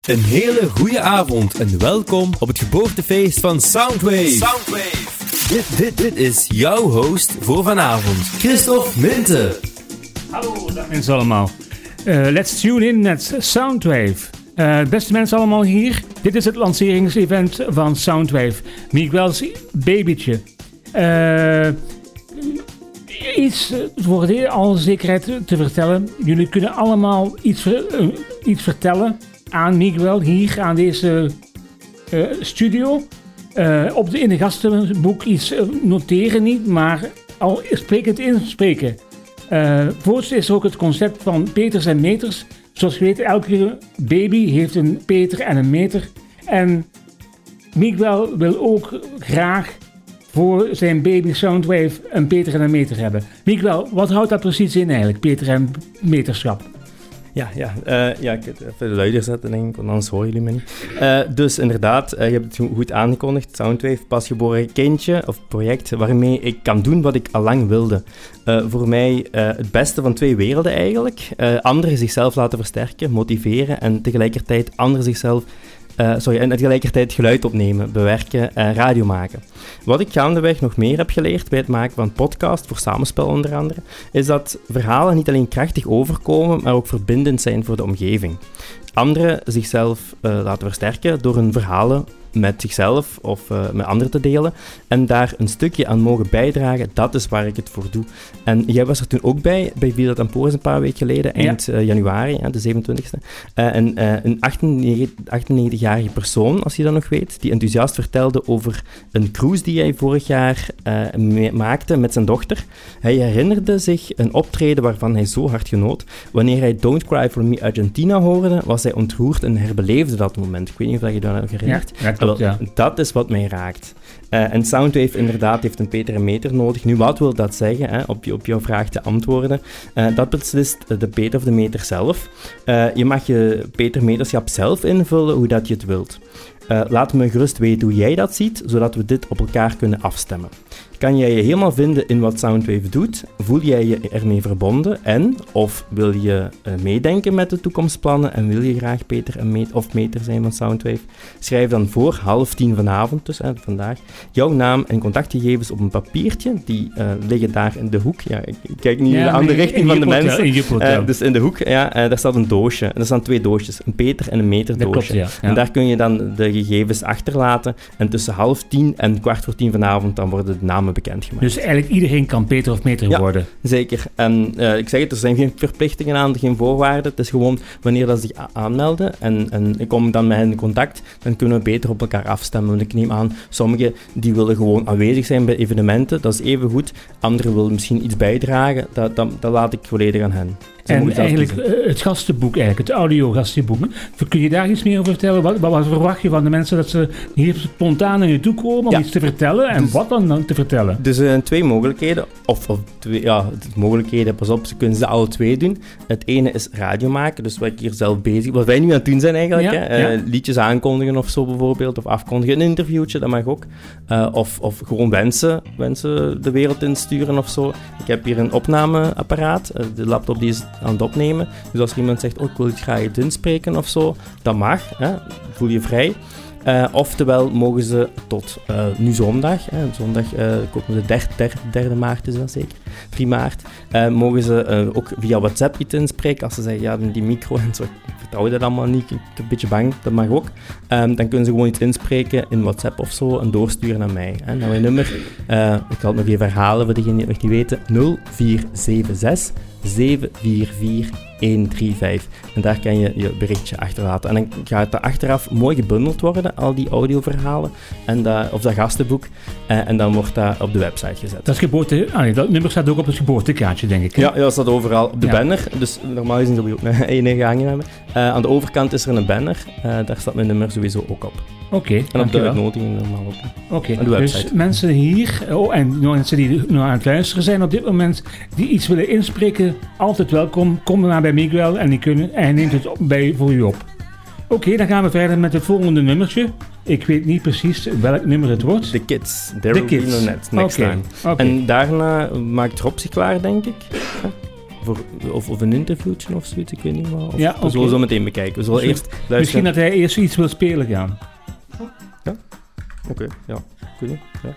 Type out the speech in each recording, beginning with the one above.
Een hele goede avond en welkom op het geboortefeest van Soundwave. Soundwave. Dit, dit, dit is jouw host voor vanavond, Christophe Minte. Hallo, dag mensen allemaal. Uh, let's tune in met Soundwave. Uh, beste mensen allemaal hier. Dit is het lanceringsevent van Soundwave. Miguel's babytje. Uh, iets voor de alle zekerheid te vertellen. Jullie kunnen allemaal iets, iets vertellen aan Miguel hier aan deze uh, studio. Uh, op de, in de gastenboek iets noteren niet, maar al sprekend inspreken. Uh, voorts is ook het concept van Peters en Meters. Zoals je weet, elke baby heeft een Peter en een meter. En Miguel wil ook graag voor zijn baby Soundwave een Peter en een meter hebben. Miguel, wat houdt dat precies in eigenlijk, Peter en meterschap? Ja, ja, uh, ja, ik heb even luider zetten, denk ik, want anders horen jullie me niet. Uh, dus inderdaad, uh, je hebt het goed aangekondigd. Soundwave, pasgeboren kindje of project waarmee ik kan doen wat ik al lang wilde. voor mij het beste van twee werelden eigenlijk. anderen zichzelf laten versterken, motiveren en tegelijkertijd anderen zichzelf uh, sorry, en tegelijkertijd geluid opnemen, bewerken en radio maken. Wat ik gaandeweg nog meer heb geleerd bij het maken van podcast, voor samenspel onder andere, is dat verhalen niet alleen krachtig overkomen, maar ook verbindend zijn voor de omgeving. Anderen zichzelf uh, laten versterken door hun verhalen met zichzelf of uh, met anderen te delen en daar een stukje aan mogen bijdragen, dat is waar ik het voor doe. En jij was er toen ook bij, bij Villa Tamporis een paar weken geleden, eind ja. uh, januari, ja, de 27e. Uh, en een 98-jarige persoon, als je dat nog weet, die enthousiast vertelde over een cruise die hij vorig jaar maakte met zijn dochter. Hij herinnerde zich een optreden waarvan hij zo hard genoot. Wanneer hij Don't Cry For Me Argentina hoorde, was hij ontroerd en herbeleefde dat moment. Ik weet niet of je dat nog herinnert. Ja. Dat is wat mij raakt. Uh, en Soundwave inderdaad heeft een Peter en Meter nodig. Nu, wat wil dat zeggen? Hè? Op, je, op jouw vraag te antwoorden. Uh, dat beslist de Peter of de Meter zelf. Uh, je mag je Peter Meterschap zelf invullen hoe dat je het wilt. laat me gerust weten hoe jij dat ziet, zodat we dit op elkaar kunnen afstemmen. Kan jij je helemaal vinden in wat Soundwave doet? Voel jij je ermee verbonden? En, of wil je uh, meedenken met de toekomstplannen en wil je graag Peter en meet of meter zijn van Soundwave? Schrijf dan voor half tien vanavond, dus hè, vandaag, jouw naam en contactgegevens op een papiertje. Die uh, liggen daar in de hoek. Ja, ik, kijk niet ja, in de andere richting van de mensen. In uh, dus in de hoek, ja, daar staat een doosje. En er staan twee doosjes, een Peter en een meter doosje. Klopt, ja. En daar kun je dan de gegevens achterlaten. En tussen half tien en kwart voor tien vanavond, dan worden de namen bekendgemaakt. Dus eigenlijk iedereen kan Peter of Meter ja, worden? zeker. En uh, ik zeg het, er zijn geen verplichtingen aan, geen voorwaarden. Het is gewoon wanneer dat ze zich aanmelden en, en ik kom dan met hen in contact, dan kunnen we beter op elkaar afstemmen. Want ik neem aan, sommigen die willen gewoon aanwezig zijn bij evenementen, dat is even goed. Anderen willen misschien iets bijdragen, dat, dat, dat laat ik volledig aan hen. En eigenlijk uh, het gastenboek, eigenlijk, het audio-gastenboek. Kun je daar iets meer over vertellen? Wat, wat, verwacht je van de mensen dat ze hier spontaan naar je toe komen om ja. iets te vertellen? En dus, wat dan, dan te vertellen? Dus er zijn twee mogelijkheden. Of, of twee, ja, mogelijkheden, pas op, ze kunnen ze alle twee doen. Het ene is radio maken, dus wat ik hier zelf bezig Wat wij nu aan het doen zijn eigenlijk. Ja, hè? Uh, ja. liedjes aankondigen of zo bijvoorbeeld, of afkondigen. Een interviewtje, dat mag ook. Uh, of, of gewoon wensen, wensen de wereld insturen of zo. Ik heb hier een opnameapparaat. de laptop die is aan het opnemen. Dus als iemand zegt, oh, ik wil het graag iets inspreken of zo, dat mag. Hè? Voel je vrij. Uh, oftewel mogen ze tot uh, nu zondag, hè, zondag uh, de derde, derde, maart is dat zeker, 3 maart, mogen ze ook via WhatsApp iets inspreken. Als ze zeggen, ja, die micro en zo, ik vertrouw dat allemaal niet, ik ben een beetje bang, dat mag ook. Um, dan kunnen ze gewoon iets inspreken in WhatsApp of zo en doorsturen naar mij. Hè, naar mijn nummer, ik zal het nog even herhalen voor degenen die het nog niet weten, 0476 744 135. En daar kan je je berichtje achterlaten. En dan gaat het achteraf mooi gebundeld worden, al die audioverhalen, en dat, of dat gastenboek. Eh, en dan wordt dat op de website gezet. Dat, is geboorte, ah nee, dat nummer staat ook op het geboortekaartje, denk ik. Hè? Ja, ja, dat staat overal op de ja. banner. Dus normaal gezien dat we ook een enige hangen hebben. Uh, aan de overkant is er een banner. Uh, daar staat mijn nummer sowieso ook op. Oké, okay, En op de uitnodiging normaal ook. Oké, okay, dus mensen hier, oh, en mensen die nu aan het luisteren zijn op dit moment, die iets willen inspreken, altijd welkom. Kom maar bij Miguel en, die kunnen, en hij neemt het bij voor u op. Oké, okay, dan gaan we verder met het volgende nummertje. Ik weet niet precies welk nummer het wordt. The Kids. There The Kids. Net, next okay. time. Okay. En daarna maakt Rob zich klaar, denk ik. voor, of, of een interviewtje of zoiets, ik weet niet. Of, Ja, We zullen zo meteen bekijken. We zullen Misschien- eerst luisteren. Misschien dat hij eerst iets wil spelen gaan. Oké, ja. Goed, ja.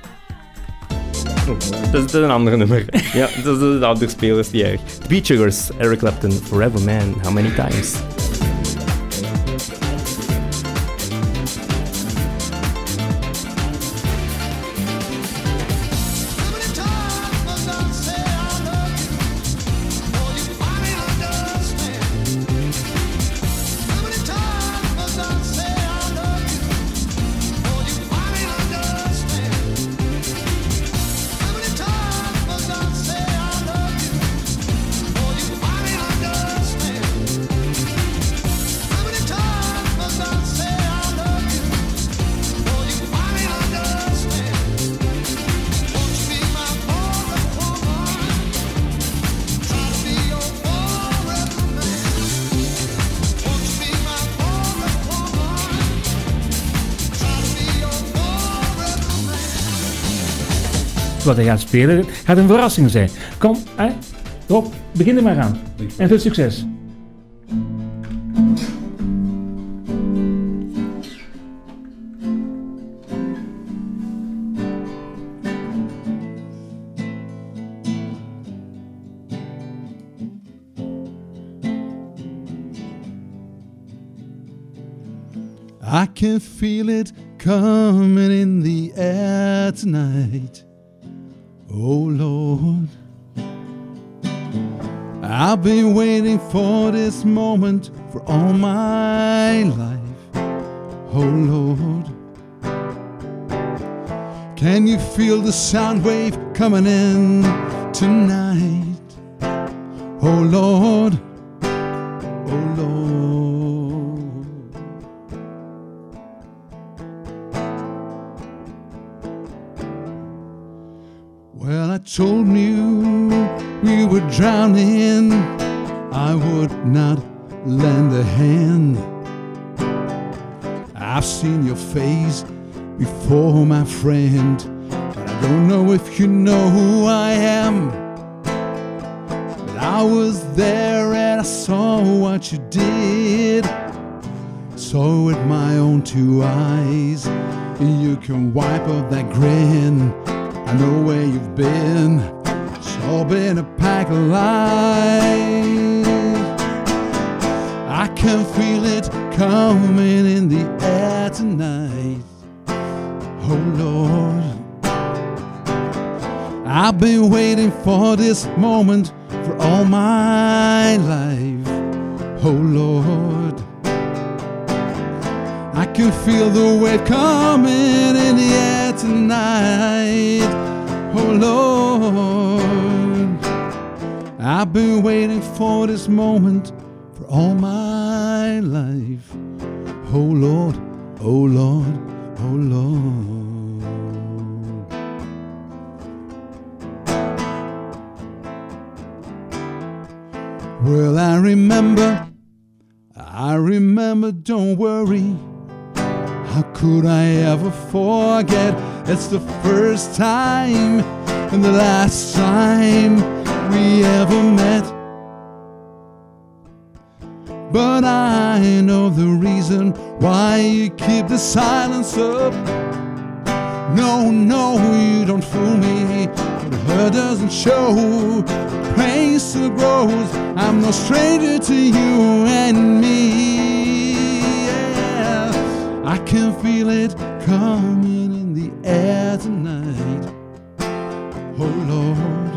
Dat, is, een ander nummer. ja, dat is de andere spelers die erg. The Beach Sugars, Eric Clapton, Forever Man, How Many Times? Wat hij gaat spelen gaat een verrassing zijn. Kom, hè? Rob, begin er maar aan. En veel succes. I can feel it coming in the air tonight. Oh Lord, I've been waiting for this moment for all my life. Oh Lord, can you feel the sound wave coming in tonight? Oh Lord, told you we were drowning, I would not lend a hand. I've seen your face before, my friend, but I don't know if you know who I am. But I was there and I saw what you did. Saw with my own two eyes. You can wipe up that grin. I know where you've been. It's all been a pack of lies. I can feel it coming in the air tonight. Oh Lord. I've been waiting for this moment for all my life. Oh Lord. I can feel the wave coming in the air tonight. Oh Lord, I've been waiting for this moment for all my life. Oh Lord, oh Lord, oh Lord. Well, I remember, I remember, don't worry. How could I ever forget? It's the first time and the last time we ever met. But I know the reason why you keep the silence up. No, no, you don't fool me. The hurt doesn't show. Pain still grows. I'm no stranger to you and me. I can feel it coming in the air tonight. Oh Lord,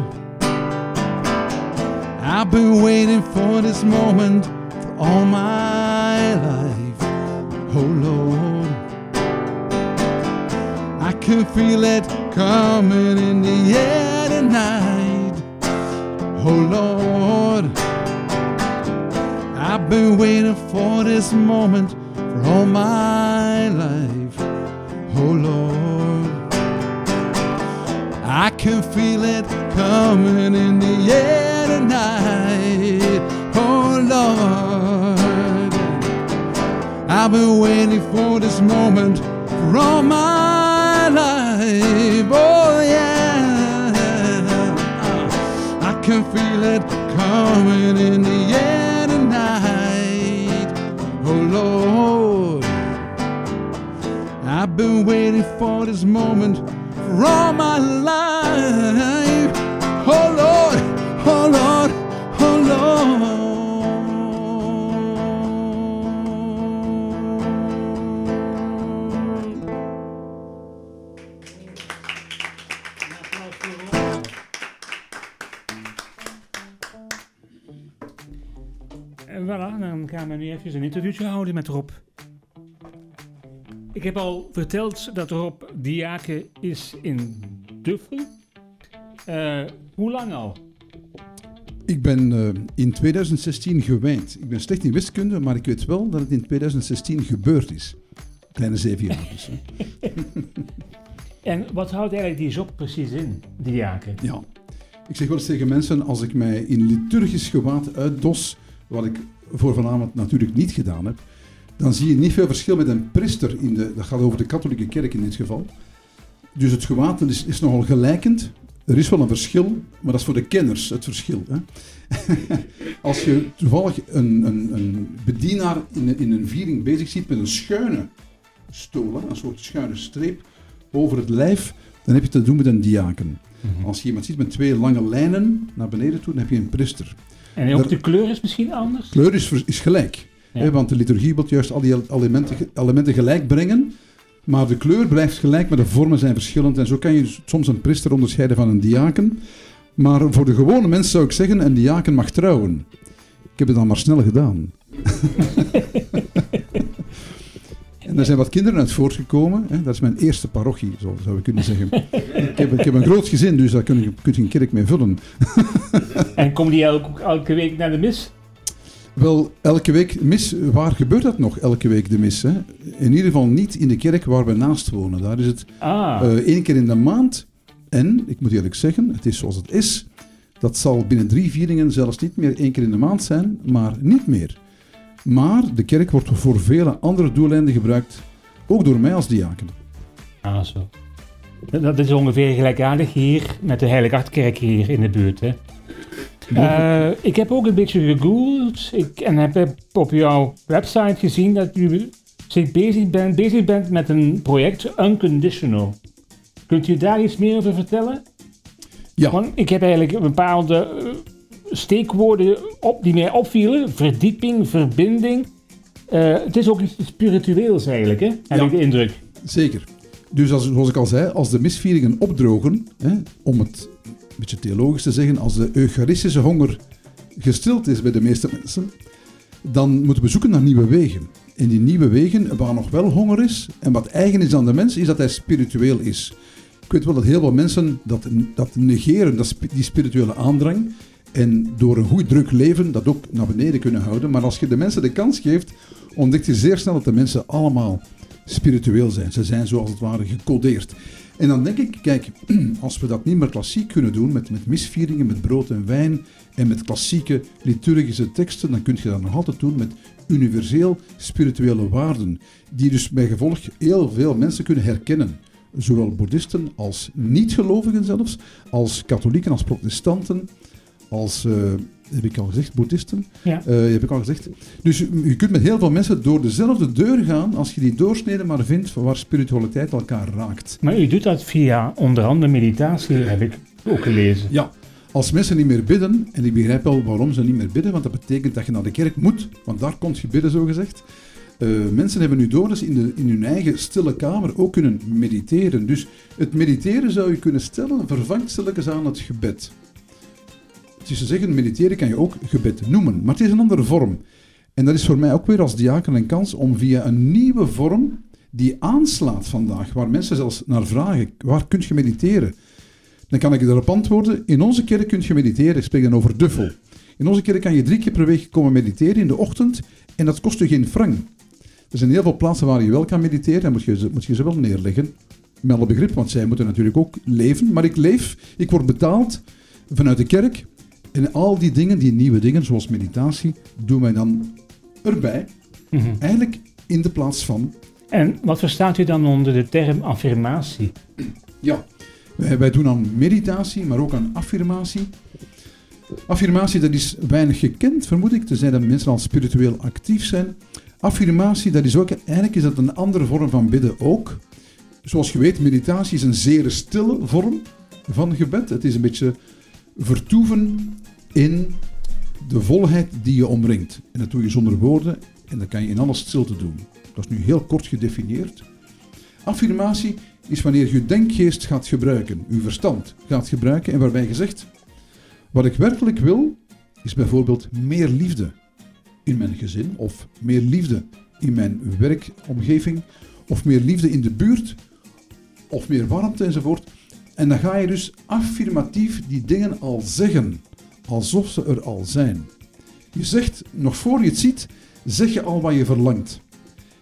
I've been waiting for this moment for all my life. Oh Lord, I can feel it coming in the air tonight. Oh Lord, I've been waiting for this moment for all my life. Oh Lord, I can feel it coming in the air tonight. Oh Lord, I've been waiting for this moment for all my life. Oh yeah, I can feel it coming in the air Been waiting for this moment for all my life. Oh Lord, oh Lord, oh Lord. En voilà, dan gaan we nu even een interviewtje houden met Rob. Ik heb al verteld dat Rob diaken is in Duffel. Eh, hoe lang al? Ik ben eh, in 2016 gewijnd. Ik ben slecht in wiskunde, maar ik weet wel dat het in 2016 gebeurd is. Kleine zeven jaar dus. En wat houdt eigenlijk die job precies in, diaken? Ja. Ik zeg wel eens tegen mensen, als ik mij in liturgisch gewaad uitdos, wat ik voor vanavond natuurlijk niet gedaan heb, dan zie je niet veel verschil met een priester. In de, dat gaat over de katholieke kerk in dit geval. Dus het gewaad is, is nogal gelijkend. Er is wel een verschil, maar dat is voor de kenners het verschil. Hè? Als je toevallig een, een, een bedienaar in, een- in een viering bezig ziet met een schuine stoel, hè, een soort schuine streep over het lijf, dan heb je te doen met een diaken. Als je iemand ziet met twee lange lijnen naar beneden toe, dan heb je een priester. En ook de kleur is misschien anders? Kleur is, is gelijk. Want de liturgie wil juist al die elementen, elementen gelijk brengen. Maar de kleur blijft gelijk, maar de vormen zijn verschillend. En zo kan je soms een priester onderscheiden van een diaken. Maar voor de gewone mens zou ik zeggen, een diaken mag trouwen. Ik heb het dan maar snel gedaan. en er zijn wat kinderen uit voortgekomen. Hè. Dat is mijn eerste parochie, zo zou ik kunnen zeggen. ik, heb, ik heb een groot gezin, dus daar kun je, kun je een kerk mee vullen. En komen die elke, elke week naar de mis? Wel, elke week mis, waar gebeurt dat nog elke week de mis? Hè? In ieder geval niet in de kerk waar we naast wonen. Daar is het Ah, eh, één keer in de maand. En, ik moet eerlijk zeggen, het is zoals het is. Dat zal binnen drie vieringen zelfs niet meer één keer in de maand zijn, maar niet meer. Maar de kerk wordt voor vele andere doeleinden gebruikt, ook door mij als diaken. ah zo. Dat- is ongeveer gelijkaardig hier met de Heiligachterkerk hier in de buurt. Hè? Eh, ik heb ook een beetje gegoogeld ik, en heb op jouw website gezien dat u zich bezig bent, bezig bent met een project Unconditional. Kunt u daar iets meer over vertellen? Ja, Want ik heb eigenlijk bepaalde eh, steekwoorden op, die mij opvielen. Verdieping, verbinding. Eh, het is ook iets spiritueels eigenlijk, hè? heb Ja. ik de indruk. Zeker. Dus als, zoals ik al zei, als de misvieringen opdrogen, hè, om het beetje theologisch te zeggen, als de eucharistische honger gestild is bij de meeste mensen, dan moeten we zoeken naar nieuwe wegen. En die nieuwe wegen, waar nog wel honger is, en wat eigen is aan de mens, is dat hij spiritueel is. Ik weet wel dat heel veel mensen dat, dat negeren, dat, die spirituele aandrang, en door een goed druk leven dat ook naar beneden kunnen houden. Maar als je de mensen de kans geeft, ontdek je zeer snel dat de mensen allemaal spiritueel zijn. Ze zijn zoals het ware gecodeerd. En dan denk ik, kijk, als we dat niet meer klassiek kunnen doen, met, met misvieringen, met brood en wijn en met klassieke liturgische teksten, dan kun je dat nog altijd doen met universeel spirituele waarden, die dus bij gevolg heel veel mensen kunnen herkennen. Zowel boeddhisten als niet-gelovigen zelfs, als katholieken, als protestanten, als, eh, heb ik al gezegd, boeddhisten, Ja. eh, heb ik al gezegd. Dus je kunt met heel veel mensen door dezelfde deur gaan als je die doorsnede maar vindt waar spiritualiteit elkaar raakt. Maar u doet dat via onder andere meditatie, heb ik ook gelezen. Ja, als mensen niet meer bidden, en ik begrijp wel waarom ze niet meer bidden, want dat betekent dat je naar de kerk moet, want daar komt je bidden zo gezegd. Eh, mensen hebben nu door ze in, de, in hun eigen stille kamer ook kunnen mediteren. Dus het mediteren zou je kunnen stellen, vervangt stilletjes aan het gebed. Het is zeggen, mediteren kan je ook gebed noemen, maar het is een andere vorm. En dat is voor mij ook weer als diaken een kans om via een nieuwe vorm die aanslaat vandaag, waar mensen zelfs naar vragen, waar kun je mediteren? Dan kan ik erop antwoorden, in onze kerk kun je mediteren, ik spreek dan over duffel. In onze kerk kan je drie keer per week komen mediteren in de ochtend en dat kost je geen frank. Er zijn heel veel plaatsen waar je wel kan mediteren en moet je ze, moet je ze wel neerleggen. Met alle begrip, want zij moeten natuurlijk ook leven. Maar ik leef, ik word betaald vanuit de kerk. En al die dingen, die nieuwe dingen, zoals meditatie, doen wij dan erbij. Mhm. Eigenlijk in de plaats van En wat verstaat u dan onder de term affirmatie? Ja, wij, wij doen aan meditatie, maar ook aan affirmatie. Affirmatie, dat is weinig gekend, vermoed ik, tenzij dat mensen al spiritueel actief zijn. Affirmatie, dat is ook, eigenlijk is dat een andere vorm van bidden ook. Zoals je weet, meditatie is een zeer stille vorm van gebed. Het is een beetje vertoeven in de volheid die je omringt. En dat doe je zonder woorden en dat kan je in alles stilte doen. Dat is nu heel kort gedefinieerd. Affirmatie is wanneer je denkgeest gaat gebruiken, je verstand gaat gebruiken en waarbij je zegt, wat ik werkelijk wil, is bijvoorbeeld meer liefde in mijn gezin of meer liefde in mijn werkomgeving of meer liefde in de buurt of meer warmte enzovoort. En dan ga je dus affirmatief die dingen al zeggen, alsof ze er al zijn. Je zegt, nog voor je het ziet, zeg je al wat je verlangt.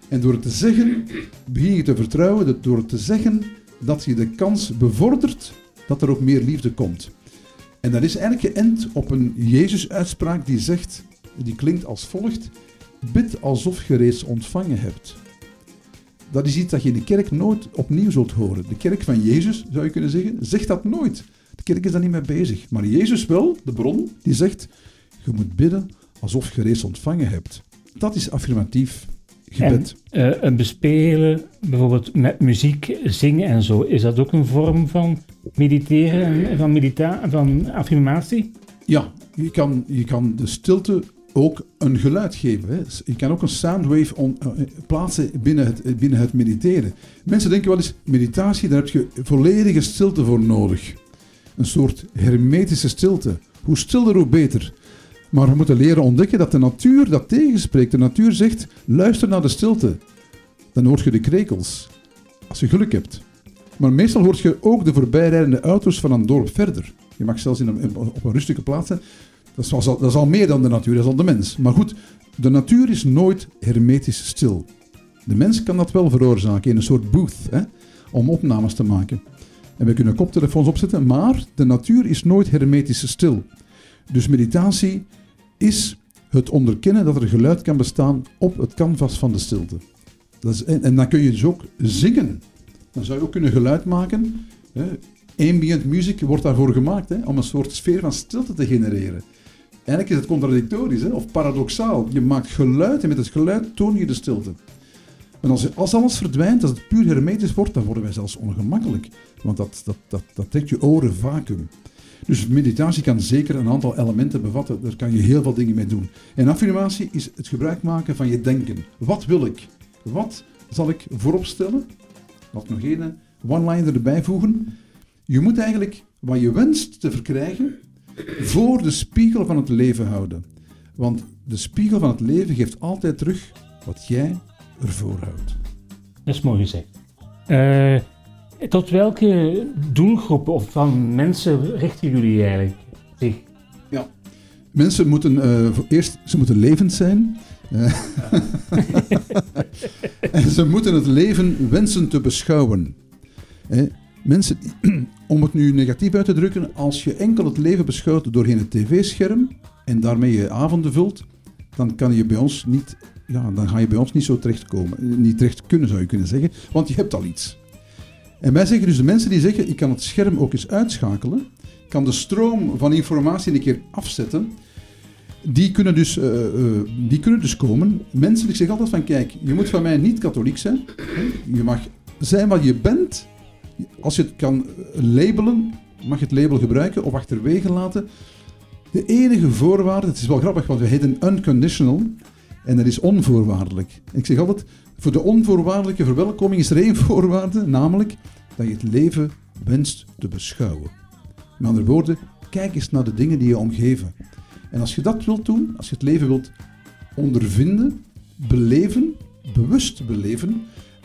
En door het te zeggen, begin je te vertrouwen dat door te zeggen, dat je de kans bevordert dat er ook meer liefde komt. En dat is eigenlijk geënt op een Jezus-uitspraak die zegt, die klinkt als volgt, bid alsof je reeds ontvangen hebt. Dat is iets dat je in de kerk nooit opnieuw zult horen. De kerk van Jezus, zou je kunnen zeggen, zegt dat nooit. De kerk is daar niet mee bezig. Maar Jezus wel, de bron, die zegt, je moet bidden alsof je reeds ontvangen hebt. Dat is affirmatief gebed. En uh, een bespelen, bijvoorbeeld met muziek, zingen en zo, is dat ook een vorm van mediteren en van, medita van affirmatie? Ja, je kan, je kan de stilte ook een geluid geven. Hè. Je kan ook een soundwave on, uh, plaatsen binnen het, binnen het mediteren. Mensen denken wel eens, meditatie, daar heb je volledige stilte voor nodig. Een soort hermetische stilte. Hoe stiller, hoe beter. Maar we moeten leren ontdekken dat de natuur dat tegenspreekt. De natuur zegt, luister naar de stilte. Dan hoor je de krekels. Als je geluk hebt. Maar meestal hoort je ook de voorbijrijdende auto's van een dorp verder. Je mag zelfs in een, op een rustige plaats. Dat is, al, dat is al meer dan de natuur, dat is al de mens. Maar goed, de natuur is nooit hermetisch stil. De mens kan dat wel veroorzaken in een soort booth, hè, om opnames te maken. En we kunnen koptelefoons opzetten, maar de natuur is nooit hermetisch stil. Dus meditatie is het onderkennen dat er geluid kan bestaan op het canvas van de stilte. Dat is, en, dan kun je dus ook zingen. Dan zou je ook kunnen geluid maken. Hè. Ambient music wordt daarvoor gemaakt, hè, om een soort sfeer van stilte te genereren. Eigenlijk is het contradictorisch of paradoxaal. Je maakt geluid en met het geluid toon je de stilte. En als, als alles verdwijnt, als het puur hermetisch wordt, dan worden wij zelfs ongemakkelijk. Want dat, dat, dat, dat trekt je oren vacuüm. Dus meditatie kan zeker een aantal elementen bevatten. Daar kan je heel veel dingen mee doen. En affirmatie is het gebruik maken van je denken. Wat wil ik? Wat zal ik voorop stellen? Laat nog één one-liner erbij voegen. Je moet eigenlijk wat je wenst te verkrijgen voor de spiegel van het leven houden. Want de spiegel van het leven geeft altijd terug wat jij ervoor houdt. Dat is mooi gezegd. Uh, tot welke doelgroepen of van mensen richten jullie eigenlijk zich? Ja, mensen moeten uh, eerst ze moeten levend zijn. Uh, en ze moeten het leven wensen te beschouwen. Eh, mensen, om het nu negatief uit te drukken, als je enkel het leven beschouwt doorheen het tv-scherm en daarmee je avonden vult, dan kan je bij ons niet, ja, dan ga je bij ons niet zo terechtkomen. Niet terecht kunnen zou je kunnen zeggen, want je hebt al iets. En wij zeggen dus de mensen die zeggen, ik kan het scherm ook eens uitschakelen, kan de stroom van informatie een keer afzetten, die kunnen dus, uh, uh, die kunnen dus komen. Mensen, ik zeg altijd van, kijk, je moet van mij niet katholiek zijn. Je mag zijn wat je bent. Als je het kan labelen, mag je het label gebruiken of achterwege laten. De enige voorwaarde, het is wel grappig, want we heten unconditional. En dat is onvoorwaardelijk. ik zeg altijd, voor de onvoorwaardelijke verwelkoming is er één voorwaarde, namelijk dat je het leven wenst te beschouwen. Met andere woorden, kijk eens naar de dingen die je omgeven. En als je dat wilt doen, als je het leven wilt ondervinden, beleven, bewust beleven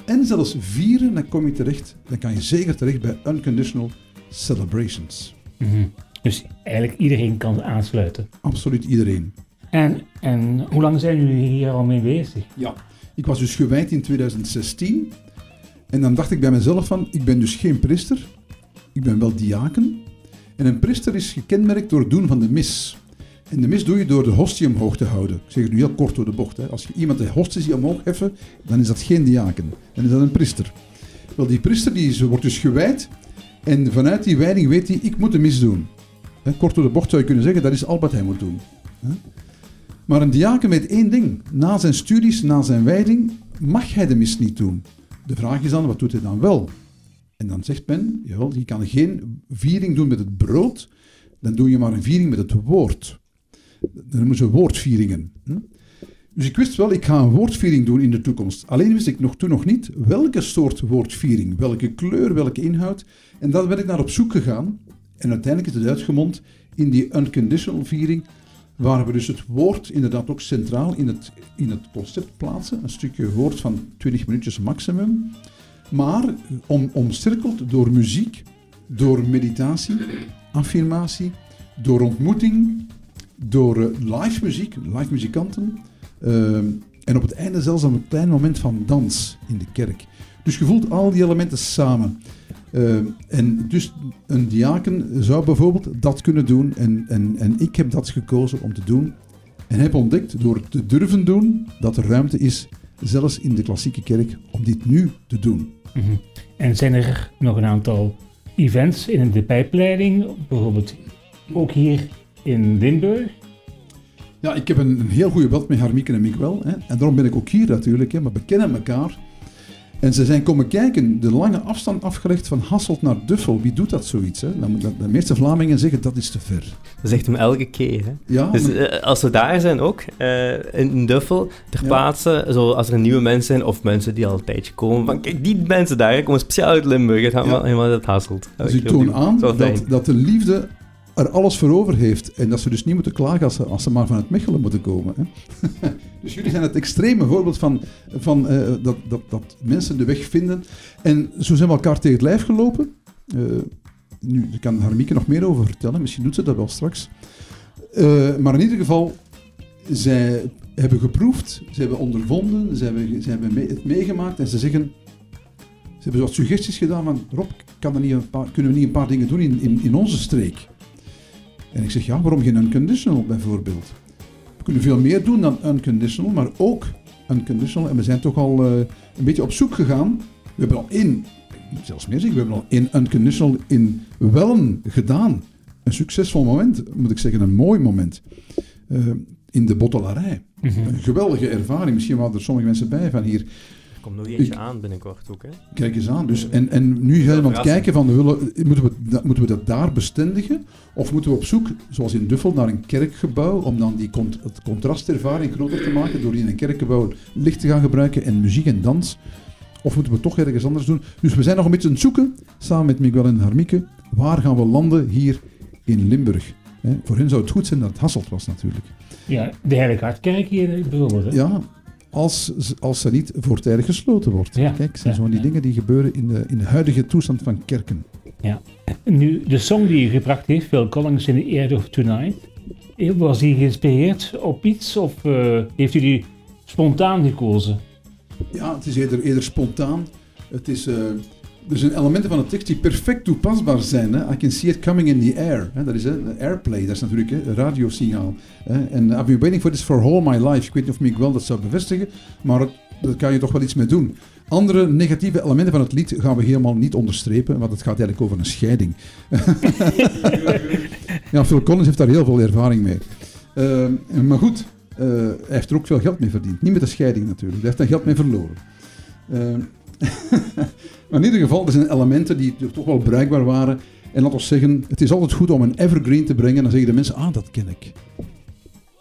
en zelfs vieren, dan kom je terecht, dan kan je zeker terecht bij unconditional celebrations. Mm -hmm. Dus eigenlijk iedereen kan aansluiten? Absoluut iedereen. En, en hoe lang zijn jullie hier al mee bezig? Ja, ik was dus gewijd in 2016. En dan dacht ik bij mezelf van, ik ben dus geen priester. Ik ben wel diaken. En een priester is gekenmerkt door het doen van de mis. En de mis doe je door de hostie omhoog te houden. Ik zeg het nu heel kort door de bocht. Hè. Als je iemand de hostie ziet omhoog heffen, dan is dat geen diaken. Dan is dat een priester. Wel, die priester die wordt dus gewijd. En vanuit die wijding weet hij, ik moet de mis doen. Hè, kort door de bocht zou je kunnen zeggen, dat is al wat hij moet doen. Hè. Maar een diaken weet één ding. Na zijn studies, na zijn wijding, mag hij de mis niet doen. De vraag is dan, wat doet hij dan wel? En dan zegt men, je kan geen viering doen met het brood, dan doe je maar een viering met het woord. Dat noemen ze woordvieringen. Dus ik wist wel, ik ga een woordviering doen in de toekomst. Alleen wist ik nog, toen nog niet welke soort woordviering, welke kleur, welke inhoud. En daar ben ik naar op zoek gegaan. En uiteindelijk is het uitgemond in die unconditional viering, waar we dus het woord inderdaad ook centraal in het, in het concept plaatsen. Een stukje woord van 20 minuutjes maximum. Maar om, omcirkeld door muziek, door meditatie, affirmatie, door ontmoeting, door uh, live muziek, live muzikanten. Uh, en op het einde zelfs een klein moment van dans in de kerk. Dus je voelt al die elementen samen. Uh, en dus een diaken zou bijvoorbeeld dat kunnen doen. En, en, en ik heb dat gekozen om te doen. En heb ontdekt door te durven doen dat er ruimte is, zelfs in de klassieke kerk, om dit nu te doen. -hmm. En zijn er nog een aantal events in de pijpleiding, bijvoorbeeld ook hier in Limburg? Ja, ik heb een, een heel goede band met Harmieke en Miguel. Hè. En daarom ben ik ook hier natuurlijk. Hè. Maar we kennen elkaar. En ze zijn komen kijken, de lange afstand afgelegd van Hasselt naar Duffel. Wie doet dat zoiets? Hè? Dan, de, de meeste Vlamingen zeggen dat is te ver. Dat zegt hem elke keer. Hè? Ja, dus uh, als we daar zijn ook, uh, in Duffel, ter plaatse, ja. zo als er nieuwe mensen zijn of mensen die al een tijdje komen, van kijk, die mensen daar komen speciaal uit Limburg, het ja. helemaal uit Hasselt. Dus ik toon aan dat, dat de liefde er alles voor over heeft. En dat ze dus niet moeten klagen als ze, als ze maar van het Mechelen moeten komen. Hè. dus jullie zijn het extreme voorbeeld van, van uh, dat, dat, dat mensen de weg vinden. En zo zijn we elkaar tegen het lijf gelopen. Uh, nu, kan Harmieke nog meer over vertellen. Misschien doet ze dat wel straks. Uh, maar in ieder geval, zij hebben geproefd, ze hebben ondervonden, ze hebben, ze hebben het meegemaakt en ze zeggen... Ze hebben wat suggesties gedaan van, Rob, kan er niet een paar, kunnen we niet een paar dingen doen in, in onze streek? En ik zeg, ja, waarom geen unconditional bijvoorbeeld? We kunnen veel meer doen dan unconditional, maar ook unconditional. En we zijn toch al uh, een beetje op zoek gegaan. We hebben al één, zelfs meer zeggen, we hebben al één unconditional in Wellen gedaan. Een succesvol moment, moet ik zeggen, een mooi moment. Uh, in de bottelarij. Mm -hmm. Een geweldige ervaring. Misschien waren er sommige mensen bij van hier. Er komt nog eentje ik, aan binnenkort ook, hè? Kijk eens aan. Dus, en, en nu gaan we aan het kijken van, willen, moeten, we, dat, moeten we dat daar bestendigen? Of moeten we op zoek, zoals in Duffel, naar een kerkgebouw, om dan die cont het contrastervaring groter te maken, door in een kerkgebouw licht te gaan gebruiken en muziek en dans? Of moeten we toch ergens anders doen? Dus we zijn nog een beetje aan het zoeken, samen met Miguel en Harmieke, waar gaan we landen hier in Limburg? He, voor hen zou het goed zijn dat het Hasselt was natuurlijk. Ja, de Heilige Hartkerk hier bijvoorbeeld. Hè? Ja, als, als ze niet voortijdig gesloten wordt. Ja, Kijk, zijn ja, zo die ja. dingen die gebeuren in de, in de huidige toestand van kerken. Ja. Nu, de song die je gebracht heeft, Phil Collins in the Air of Tonight, was die geïnspireerd op iets of uh, heeft u die spontaan gekozen? Ja, het is eerder, eerder spontaan. Het is... Uh, er zijn elementen van de tekst die perfect toepasbaar zijn. Hè. I can see it coming in the air. Hè. Dat is hè, airplay, dat is natuurlijk een radiosignaal. En I've been waiting for this for all my life. Ik weet niet of Miguel dat zou bevestigen, maar het, daar kan je toch wel iets mee doen. Andere negatieve elementen van het lied gaan we helemaal niet onderstrepen, want het gaat eigenlijk over een scheiding. ja, Phil Collins heeft daar heel veel ervaring mee. Uh, maar goed, uh, hij heeft er ook veel geld mee verdiend. Niet met de scheiding natuurlijk, hij heeft daar geld mee verloren. Uh, maar in ieder geval, er zijn elementen die toch wel bruikbaar waren. En laten we zeggen, het is altijd goed om een evergreen te brengen. Dan zeggen de mensen, ah, dat ken ik.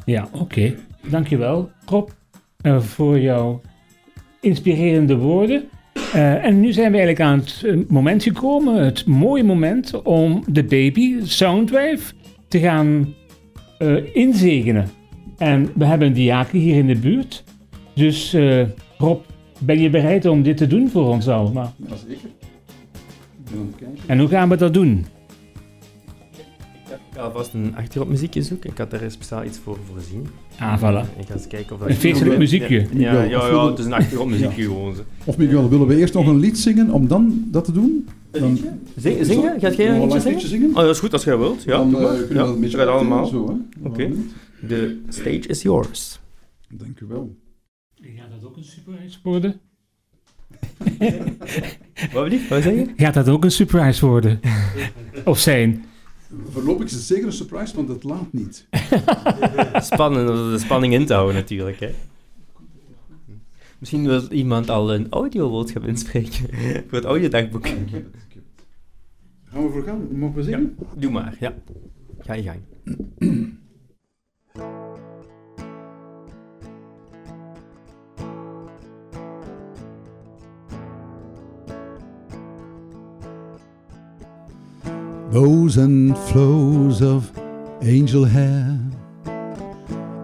Ja, oké. Okay. Dankjewel, Rob, uh, voor jouw inspirerende woorden. Uh, en nu zijn we eigenlijk aan het moment gekomen, het mooie moment om de baby Soundwave te gaan uh, inzegenen. En we hebben een diaken hier in de buurt. Dus Rob, ben je bereid om dit te doen voor ons allemaal? Ja, zeker. En hoe gaan we dat doen? Ik ga alvast een achtergrondmuziekje zoeken. Ik had daar speciaal iets voor voorzien. Ah, voilà. Ik ga eens kijken of dat... Een feestelijk muziekje. Ja, ja, ja, ja, het is een achtergrondmuziekje ja. gewoon. Of Miguel, willen we eerst nog een lied zingen om dan dat te doen? Dan... Zing, zingen? Gaat jij een liedje zingen? zingen? Oh, dat is goed als jij wilt. Ja, dan, doe maar. Uh, ja, dat een beetje gaat allemaal. Oké. Okay. The stage is yours. Dank u wel. Gaat dat ook een surprise worden? Wat wil je? Wat zeg je? Gaat dat ook een surprise worden? of zijn? Voorlopig is het zeker een surprise, want het laat niet. Spannend om de spanning in te houden natuurlijk, hè. Misschien wil iemand al een audioboodschap inspreken voor het audiodagboek. Gaan we voor gaan? Mogen we zingen? Doe maar, ja. Ga je gang. Bows and flows of angel hair,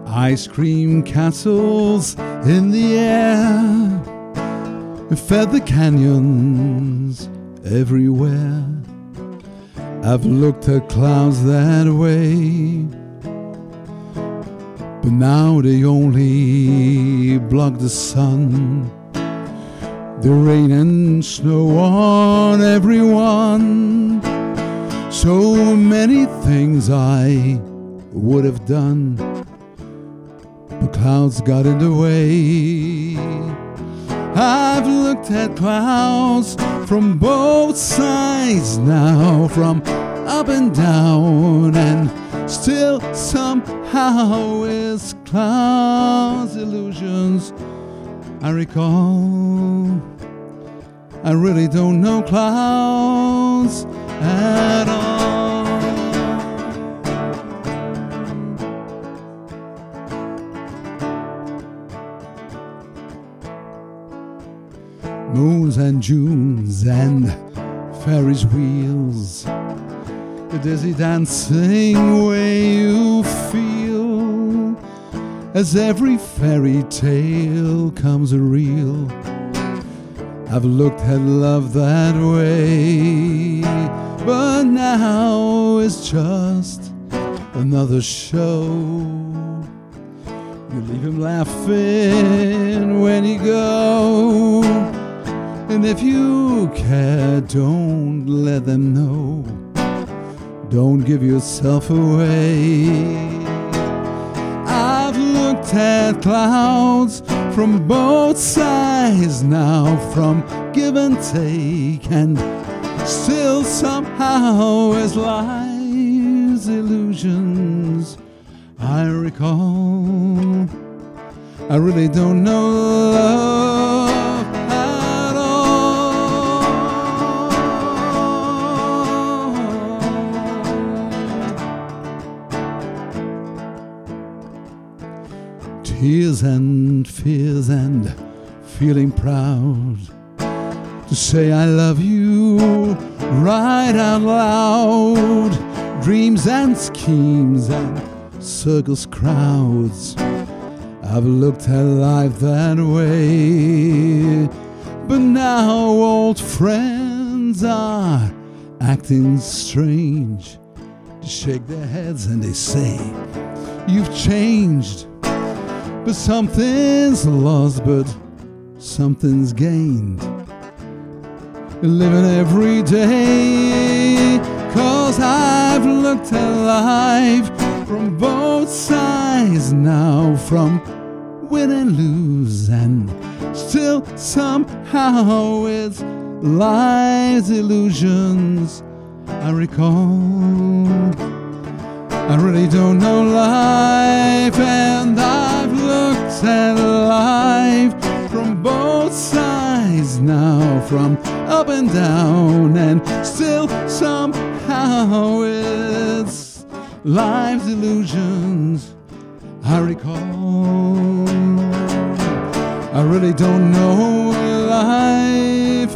ice cream castles in the air, feather canyons everywhere. I've looked at clouds that way, but now they only block the sun. The rain and snow on everyone. So many things I would have done, but clouds got in the way. I've looked at clouds from both sides now, from up and down, and still somehow it's clouds illusions I recall. I really don't know clouds at all. Moons and Junes and Ferris wheels, the dizzy dancing way you feel as every fairy tale comes real. I've looked at love that way, but now it's just another show. You leave him laughing when you go, and if you care, don't let them know. Don't give yourself away. I've looked at clouds from both sides now, from give and take, and still somehow as lies illusions I recall. I really don't know love Tears and fears and feeling proud to say I love you right out loud. Dreams and schemes and circus crowds. I've looked at life that way, but now old friends are acting strange. They shake their heads and they say, You've changed, but something's lost, but something's gained. Living every day, cause I've looked at life from both sides now, from win and lose, and still somehow it's lies, illusions I recall. I really don't know life, and I've looked at life from both sides now, from up and down, and still somehow it's life's illusions I recall. I really don't know life